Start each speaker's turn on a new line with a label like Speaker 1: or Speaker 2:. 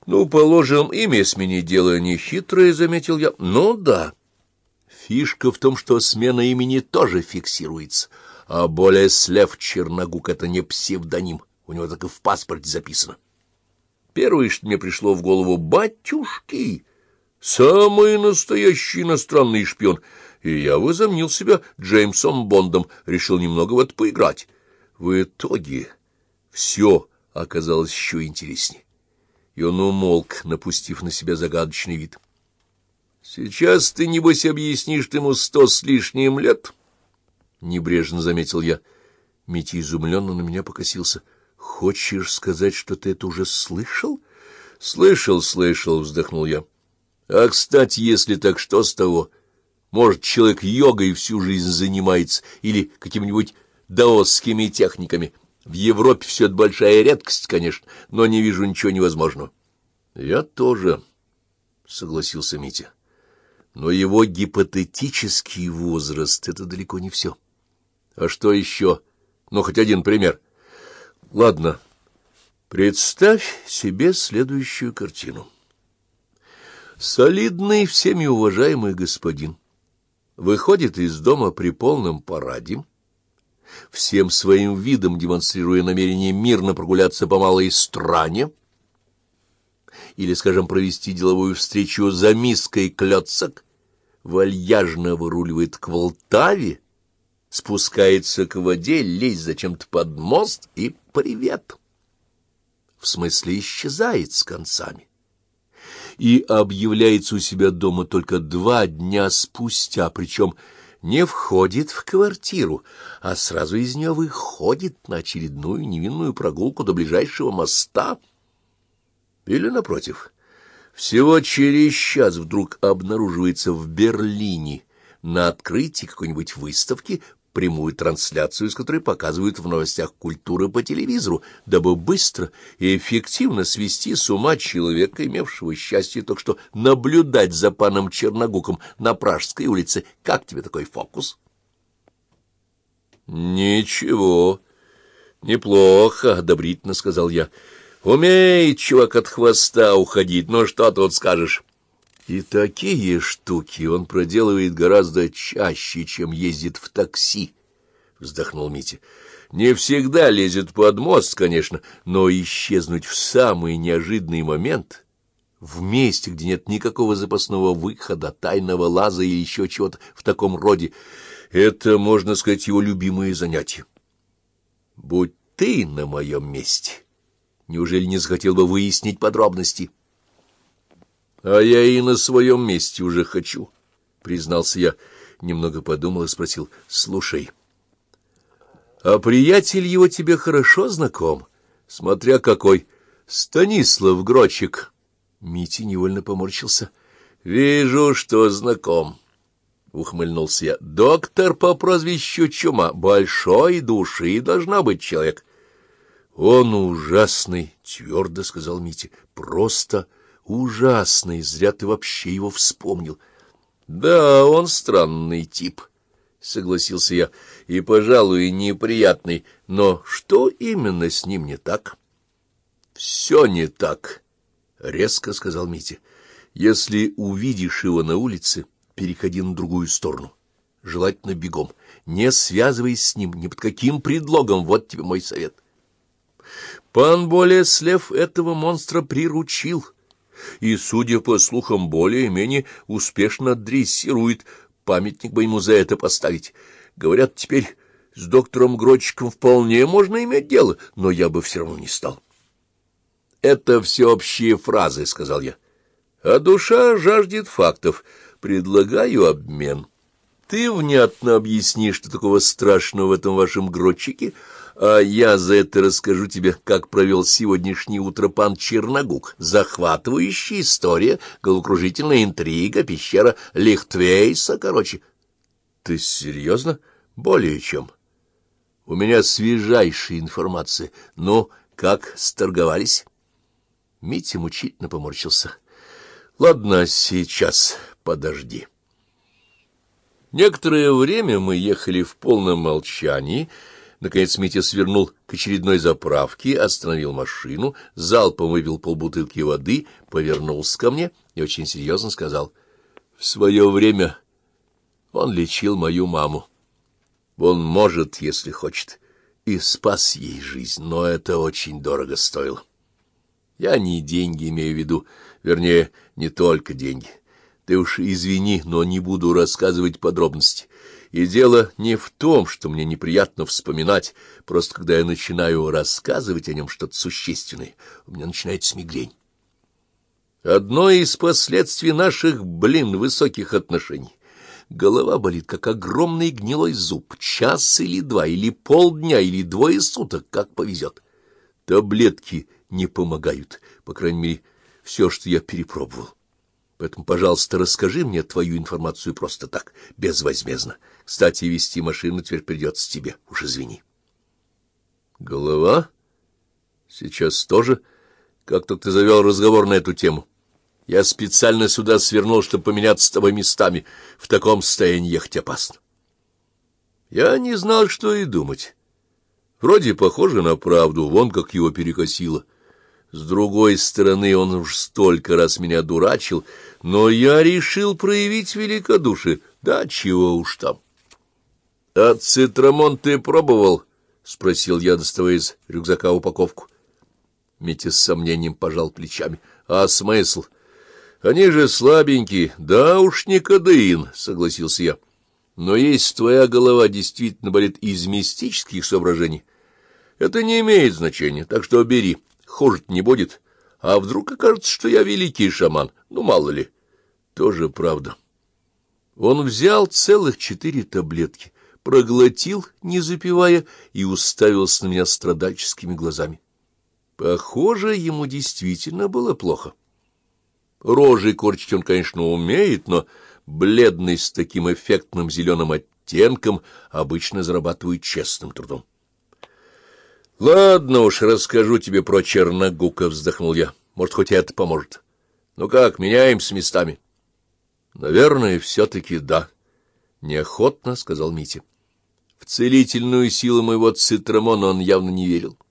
Speaker 1: — Ну, положим, имя сменить дело нехитрое, — заметил я. — Ну, да. Фишка в том, что смена имени тоже фиксируется, а более Слев Черногук — это не псевдоним, у него так и в паспорте записано. Первое, что мне пришло в голову — батюшки, самый настоящий иностранный шпион, и я возомнил себя Джеймсом Бондом, решил немного в это поиграть. В итоге все оказалось еще интереснее, и он умолк, напустив на себя загадочный вид. — Сейчас ты, небось, объяснишь ему сто с лишним лет? — небрежно заметил я. Митя изумленно на меня покосился. — Хочешь сказать, что ты это уже слышал? — Слышал, слышал, — вздохнул я. — А, кстати, если так, что с того? Может, человек йогой всю жизнь занимается или какими-нибудь даосскими техниками. В Европе все это большая редкость, конечно, но не вижу ничего невозможного. — Я тоже, — согласился Митя. Но его гипотетический возраст — это далеко не все. А что еще? Ну, хоть один пример. Ладно, представь себе следующую картину. Солидный, всеми уважаемый господин выходит из дома при полном параде, всем своим видом демонстрируя намерение мирно прогуляться по малой стране, или, скажем, провести деловую встречу за миской клёцок, вальяжно выруливает к Волтаве, спускается к воде, лезет зачем-то под мост и привет. В смысле, исчезает с концами. И объявляется у себя дома только два дня спустя, причем не входит в квартиру, а сразу из нее выходит на очередную невинную прогулку до ближайшего моста. Или, напротив, всего через час вдруг обнаруживается в Берлине на открытии какой-нибудь выставки прямую трансляцию, из которой показывают в новостях культуры по телевизору, дабы быстро и эффективно свести с ума человека, имевшего счастье только что наблюдать за паном Черногуком на Пражской улице. Как тебе такой фокус? — Ничего, неплохо, — одобрительно сказал я. — Умеет чувак от хвоста уходить, но что тут скажешь? И такие штуки он проделывает гораздо чаще, чем ездит в такси, — вздохнул Митя. Не всегда лезет под мост, конечно, но исчезнуть в самый неожиданный момент, в месте, где нет никакого запасного выхода, тайного лаза или еще чего-то в таком роде, это, можно сказать, его любимое занятие. Будь ты на моем месте, неужели не захотел бы выяснить подробности? —— А я и на своем месте уже хочу, — признался я. Немного подумал и спросил. — Слушай, а приятель его тебе хорошо знаком? Смотря какой. Станислав Грочик. Митя невольно поморщился. — Вижу, что знаком. — ухмыльнулся я. — Доктор по прозвищу Чума. Большой души должна быть человек. — Он ужасный, — твердо сказал Митя. — Просто ужасный, зря ты вообще его вспомнил. — Да, он странный тип, — согласился я, — и, пожалуй, неприятный. Но что именно с ним не так? — Все не так, — резко сказал Митя. — Если увидишь его на улице, переходи на другую сторону. Желательно бегом. Не связывайся с ним ни под каким предлогом. Вот тебе мой совет. Пан Болеслев этого монстра приручил — и, судя по слухам, более-менее успешно дрессирует. Памятник бы ему за это поставить. Говорят, теперь с доктором Грочиком вполне можно иметь дело, но я бы все равно не стал. — Это всеобщие фразы, — сказал я. — А душа жаждет фактов. Предлагаю обмен. Ты внятно объяснишь, что такого страшного в этом вашем Грочике, — а я за это расскажу тебе, как провел сегодняшнее утро пан Черногук. Захватывающая история, головокружительная интрига, пещера Лихтвейса, короче. Ты серьезно? Более чем. У меня свежайшая информация. Ну, как сторговались? Митя мучительно поморщился. Ладно, сейчас подожди. Некоторое время мы ехали в полном молчании, Наконец Митя свернул к очередной заправке, остановил машину, залпом выпил полбутылки воды, повернулся ко мне и очень серьезно сказал. — В свое время он лечил мою маму. Он может, если хочет, и спас ей жизнь, но это очень дорого стоило. Я не деньги имею в виду, вернее, не только деньги. Ты уж извини, но не буду рассказывать подробности. И дело не в том, что мне неприятно вспоминать, просто когда я начинаю рассказывать о нем что-то существенное, у меня начинается мигрень. Одно из последствий наших, блин, высоких отношений. Голова болит, как огромный гнилой зуб, час или два, или полдня, или двое суток, как повезет. Таблетки не помогают, по крайней мере, все, что я перепробовал. Поэтому, пожалуйста, расскажи мне твою информацию просто так, безвозмездно. Кстати, вести машину теперь придется тебе, уж извини. Голова? Сейчас тоже? Как-то ты завел разговор на эту тему. Я специально сюда свернул, чтобы поменяться с тобой местами. В таком состоянии ехать опасно. Я не знал, что и думать. Вроде похоже на правду, вон как его перекосило. С другой стороны, он уж столько раз меня дурачил, но я решил проявить великодушие. Да чего уж там. — А цитрамон ты пробовал? — спросил я, доставая из рюкзака упаковку. Митя с сомнением пожал плечами. — А смысл? — Они же слабенькие. — Да уж не кадеин, — согласился я. — Но если твоя голова действительно болит из мистических соображений, это не имеет значения, так что бери. — хуже не будет. А вдруг окажется, что я великий шаман? Ну, мало ли. Тоже правда. Он взял целых четыре таблетки, проглотил, не запивая, и уставился на меня страдальческими глазами. Похоже, ему действительно было плохо. Рожей корчить он, конечно, умеет, но бледность с таким эффектным зеленым оттенком обычно зарабатывает честным трудом. — Ладно уж, расскажу тебе про Черногука, — вздохнул я. Может, хоть это поможет. Ну как, меняемся местами? — Наверное, все-таки да. — Неохотно, — сказал Митя. В целительную силу моего цитрамона он явно не верил. —